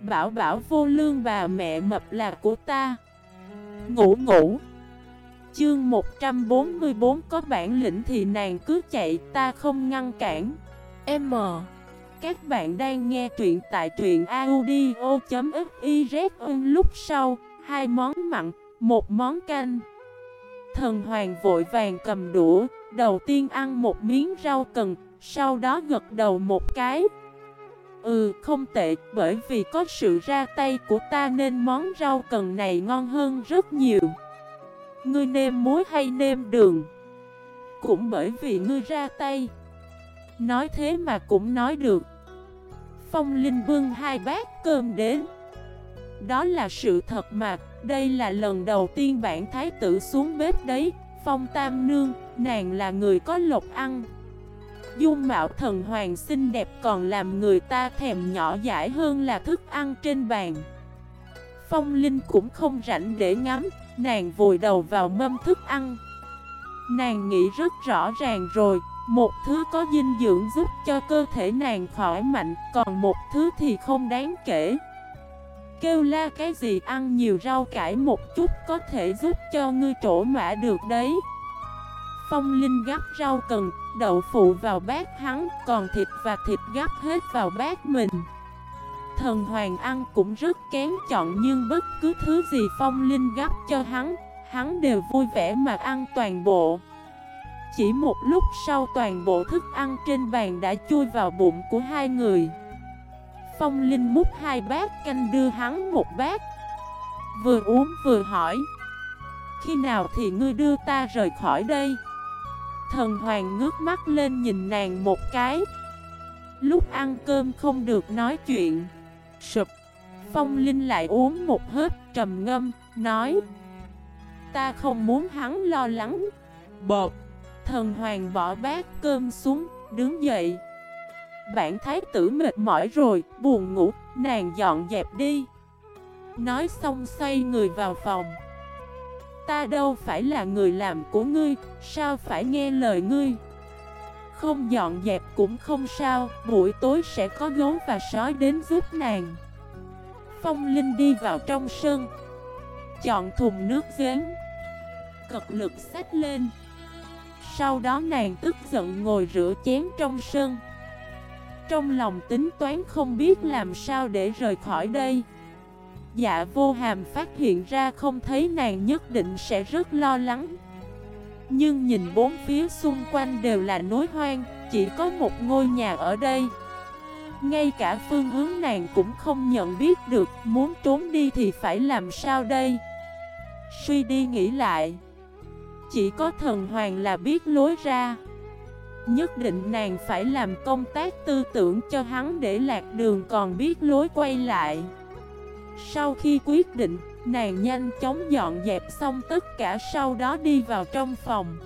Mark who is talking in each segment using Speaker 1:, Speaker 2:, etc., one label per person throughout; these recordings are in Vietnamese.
Speaker 1: Bảo bảo vô lương bà mẹ mập là của ta. Ngủ ngủ. Chương 144 có bản lĩnh thì nàng cứ chạy ta không ngăn cản. M. Các bạn đang nghe truyện tại truyện audio.xyz lúc sau Hai món mặn, một món canh. Thần hoàng vội vàng cầm đũa Đầu tiên ăn một miếng rau cần Sau đó gật đầu một cái. Ừ không tệ, Bởi vì có sự ra tay của ta Nên món rau cần này ngon hơn rất nhiều. Ngươi nêm muối hay nêm đường? Cũng bởi vì ngươi ra tay. Nói thế mà cũng nói được. Phong Linh bưng hai bát cơm đến. Đó là sự thật mà, Đây là lần đầu tiên bản thái tử xuống bếp đấy, Phong Tam Nương, Nàng là người có lộc ăn. Dung mạo thần hoàng xinh đẹp còn làm người ta thèm nhỏ dãi hơn là thức ăn trên bàn. Phong Linh cũng không rảnh để ngắm, Nàng vùi đầu vào mâm thức ăn. Nàng nghĩ rất rõ ràng rồi, Một thứ có dinh dưỡng giúp cho cơ thể nàng khỏi mạnh, Còn một thứ thì không đáng kể. Kêu la cái gì ăn nhiều rau cải một chút Có thể giúp cho ngươi trổ mã được đấy. Phong Linh gắp rau cần, đậu phụ vào bát hắn Còn thịt và thịt gắp hết vào bát mình Thần Hoàng ăn cũng rất kén chọn nhưng bất cứ thứ gì Phong Linh gắp cho hắn, hắn đều vui vẻ mà ăn toàn bộ. Chỉ một lúc sau toàn bộ thức ăn trên bàn đã chui vào bụng của hai người. Phong Linh múc hai bát canh đưa hắn một bát. Vừa uống vừa hỏi. Khi nào thì ngươi đưa ta rời khỏi đây? Thần Hoàng ngước mắt lên nhìn nàng một cái. Lúc ăn cơm không được nói chuyện. Sụp. Phong Linh lại uống một hớp trầm ngâm, Nói, Ta không muốn hắn lo lắng. Bột Thần hoàng bỏ bát cơm xuống, Đứng dậy. Bản thái tử mệt mỏi rồi, Buồn ngủ, Nàng dọn dẹp đi. Nói xong xoay người vào phòng. Ta đâu phải là người làm của ngươi Sao phải nghe lời ngươi không dọn dẹp cũng không sao, buổi tối sẽ có gấu và sói đến giúp nàng. Phong Linh đi vào trong sân, chọn thùng nước giếng, cật lực xách lên. Sau đó nàng tức giận ngồi rửa chén trong sân. Trong lòng tính toán không biết làm sao để rời khỏi đây. Dạ vô hàm phát hiện ra không thấy nàng nhất định sẽ rất lo lắng. Nhưng nhìn bốn phía xung quanh đều là núi hoang, Chỉ có một ngôi nhà ở đây. Ngay cả phương hướng nàng cũng không nhận biết được, Muốn trốn đi thì phải làm sao đây? Suy đi nghĩ lại. Chỉ có thần hoàng là biết lối ra. Nhất định nàng phải làm công tác tư tưởng cho hắn để lạc đường còn biết lối quay lại. Sau khi quyết định Nàng nhanh chóng dọn dẹp xong tất cả sau đó đi vào trong phòng.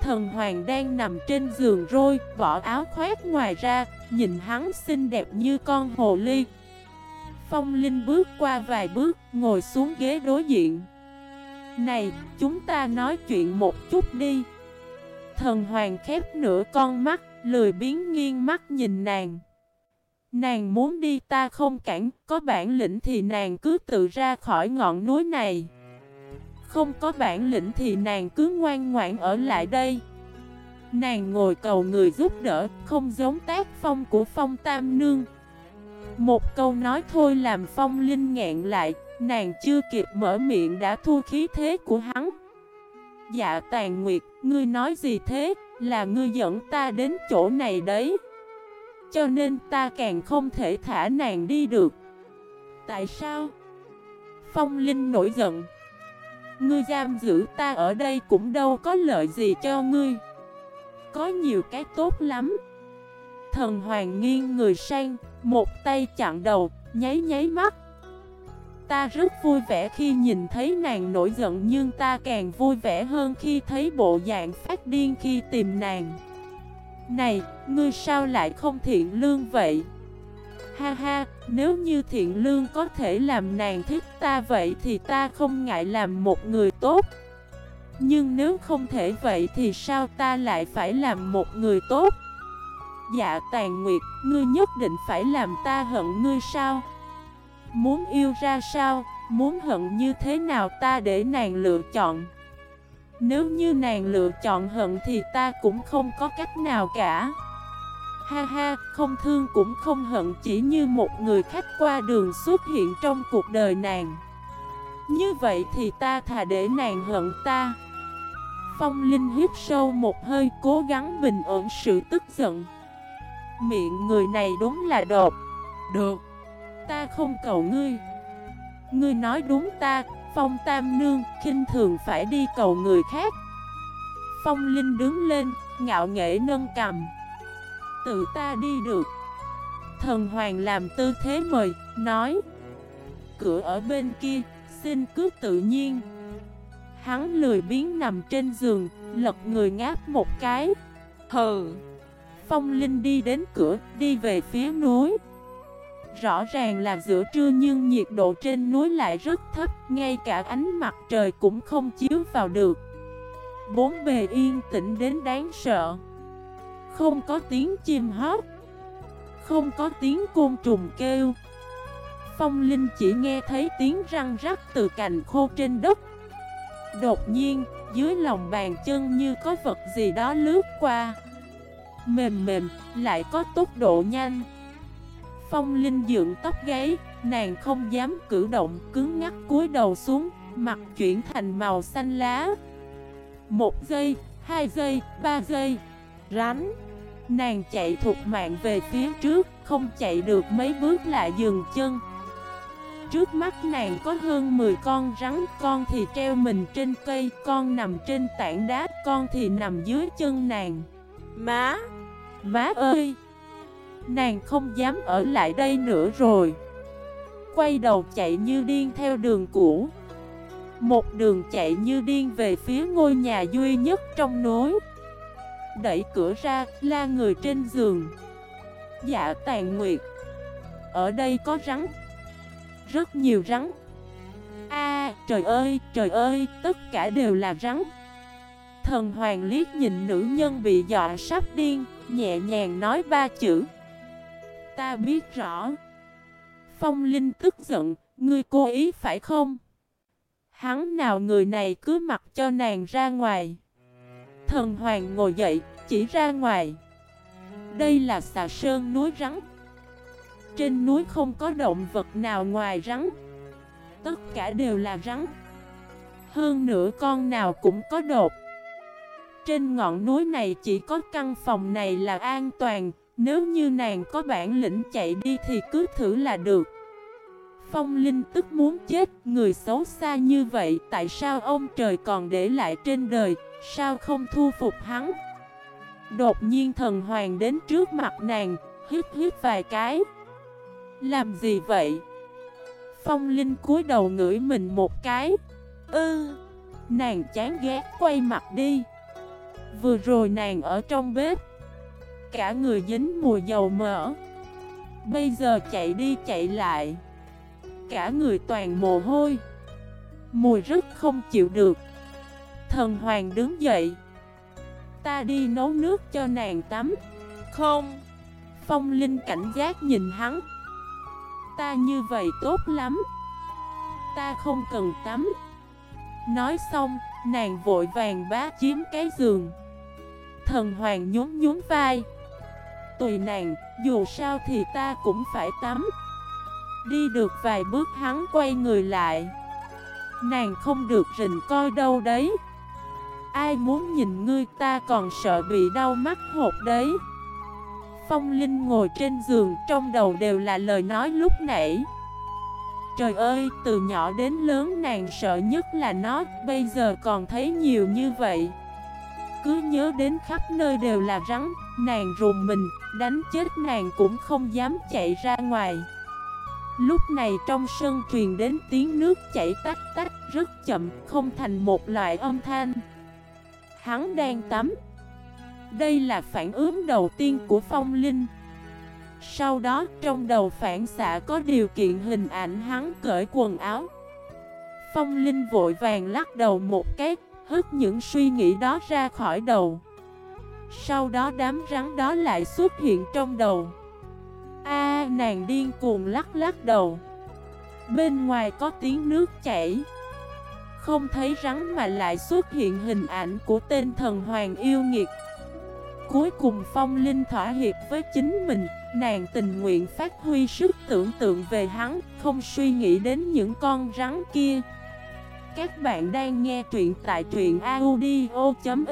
Speaker 1: Thần hoàng đang nằm trên giường rôi, vỏ áo khoét ngoài ra, nhìn hắn xinh đẹp như con hồ ly. Phong Linh bước qua vài bước, ngồi xuống ghế đối diện. Này, chúng ta nói chuyện một chút đi. Thần hoàng khép nửa con mắt, lười biến nghiêng mắt nhìn nàng. Nàng muốn đi ta không cản, có bản lĩnh thì nàng cứ tự ra khỏi ngọn núi này. Không có bản lĩnh thì nàng cứ ngoan ngoãn ở lại đây. Nàng ngồi cầu người giúp đỡ, không giống tác phong của phong tam nương. Một câu nói thôi làm phong linh ngẹn lại, nàng chưa kịp mở miệng đã thua khí thế của hắn. Dạ tàn nguyệt, ngươi nói gì thế, là ngươi dẫn ta đến chỗ này đấy. Cho nên ta càng không thể thả nàng đi được. Tại sao? Phong Linh nổi giận. Ngươi giam giữ ta ở đây cũng đâu có lợi gì cho ngươi. Có nhiều cái tốt lắm. Thần Hoàng nghiêng người sang, Một tay chặn đầu, Nháy nháy mắt. Ta rất vui vẻ khi nhìn thấy nàng nổi giận Nhưng ta càng vui vẻ hơn khi thấy bộ dạng phát điên khi tìm nàng này, ngươi sao lại không thiện lương vậy? Ha ha, nếu như thiện lương có thể làm nàng thích ta vậy thì ta không ngại làm một người tốt Nhưng nếu không thể vậy thì sao ta lại phải làm một người tốt? Dạ tàn nguyệt, ngươi nhất định phải làm ta hận ngươi sao? Muốn yêu ra sao, muốn hận như thế nào ta để nàng lựa chọn nếu như nàng lựa chọn hận thì ta cũng không có cách nào cả. Ha ha, không thương cũng không hận chỉ như một người khách qua đường xuất hiện trong cuộc đời nàng. Như vậy thì ta thà để nàng hận ta. Phong Linh hít sâu một hơi cố gắng bình ổn sự tức giận. Miệng người này đúng là đột. Được Ta không cầu ngươi. Ngươi nói đúng ta Phong Tam Nương khinh thường phải đi cầu người khác. Phong Linh đứng lên, Ngạo nghễ nâng cầm. Tự ta đi được. Thần Hoàng làm tư thế mời, Nói, Cửa ở bên kia, Xin cứ tự nhiên. Hắn lười biến nằm trên giường, Lật người ngáp một cái. Hừ. Phong Linh đi đến cửa, Đi về phía núi. Rõ ràng là giữa trưa nhưng nhiệt độ trên núi lại rất thấp Ngay cả ánh mặt trời cũng không chiếu vào được. Bốn bề yên tĩnh đến đáng sợ. Không có tiếng chim hót Không có tiếng côn trùng kêu. Phong Linh chỉ nghe thấy tiếng răng rắc từ cành khô trên đất. Đột nhiên, dưới lòng bàn chân như có vật gì đó lướt qua. Mềm mềm, lại có tốc độ nhanh. Phong Linh dựng tóc gáy, nàng không dám cử động, cứng ngắc cúi đầu xuống, mặt chuyển thành màu xanh lá. Một giây, hai giây, ba giây, rắn. Nàng chạy thuộc mạng về phía trước, không chạy được mấy bước lại dừng chân. Trước mắt nàng có hơn 10 con rắn, con thì treo mình trên cây, con nằm trên tảng đá, con thì nằm dưới chân nàng. Má! Má ơi! Nàng không dám ở lại đây nữa rồi. Quay đầu chạy như điên theo đường cũ. Một đường chạy như điên về phía ngôi nhà duy nhất trong núi. Đẩy cửa ra, la người trên giường. Dạ tàn nguyệt Ở đây có rắn. Rất nhiều rắn. A trời ơi, trời ơi, tất cả đều là rắn. Thần hoàng liếc nhìn nữ nhân bị dọa sắp điên Nhẹ nhàng nói ba chữ ta biết rõ. Phong Linh tức giận, ngươi cố ý phải không? Hắn nào người này cứ mặc cho nàng ra ngoài. Thần Hoàng ngồi dậy, chỉ ra ngoài. Đây là xà sơn núi rắn. Trên núi không có động vật nào ngoài rắn. Tất cả đều là rắn. Hơn nữa con nào cũng có đột. Trên ngọn núi này chỉ có căn phòng này là an toàn, nếu như nàng có bản lĩnh chạy đi thì cứ thử là được. Phong Linh tức muốn chết, Người xấu xa như vậy, Tại sao ông trời còn để lại trên đời, Sao không thu phục hắn? Đột nhiên thần hoàng đến trước mặt nàng, Hít hít vài cái. Làm gì vậy? Phong Linh cúi đầu ngửi mình một cái. Ư, Nàng chán ghét quay mặt đi. Vừa rồi nàng ở trong bếp Cả người dính mùi dầu mỡ. Bây giờ chạy đi chạy lại. Cả người toàn mồ hôi. Mùi rất không chịu được. Thần hoàng đứng dậy. Ta đi nấu nước cho nàng tắm. Không. Phong Linh cảnh giác nhìn hắn. Ta như vậy tốt lắm. Ta không cần tắm. Nói xong, nàng vội vàng bá chiếm cái giường. Thần hoàng nhún nhún vai tùy nàng, dù sao thì ta cũng phải tắm. Đi được vài bước hắn quay người lại. Nàng không được rình coi đâu đấy. Ai muốn nhìn ngươi ta còn sợ bị đau mắt hột đấy. Phong Linh ngồi trên giường trong đầu đều là lời nói lúc nãy. Trời ơi, từ nhỏ đến lớn nàng sợ nhất là nó, bây giờ còn thấy nhiều như vậy. Cứ nhớ đến khắp nơi đều là rắn Nàng rùng mình, đánh chết nàng cũng không dám chạy ra ngoài. Lúc này trong sân truyền đến tiếng nước chảy tách tách rất chậm Không thành một loại âm thanh. Hắn đang tắm. Đây là phản ứng đầu tiên của phong linh. Sau đó trong đầu phản xạ có điều kiện hình ảnh hắn cởi quần áo. Phong Linh vội vàng lắc đầu một cái Hứt những suy nghĩ đó ra khỏi đầu. Sau đó đám rắn đó lại xuất hiện trong đầu. A, nàng điên cuồng lắc lắc đầu. Bên ngoài có tiếng nước chảy. Không thấy rắn mà lại xuất hiện hình ảnh của tên thần hoàng yêu nghiệt. Cuối cùng phong linh thỏa hiệp với chính mình, Nàng tình nguyện phát huy sức tưởng tượng về hắn, Không suy nghĩ đến những con rắn kia. Các bạn đang nghe truyện tại truyện audio.fif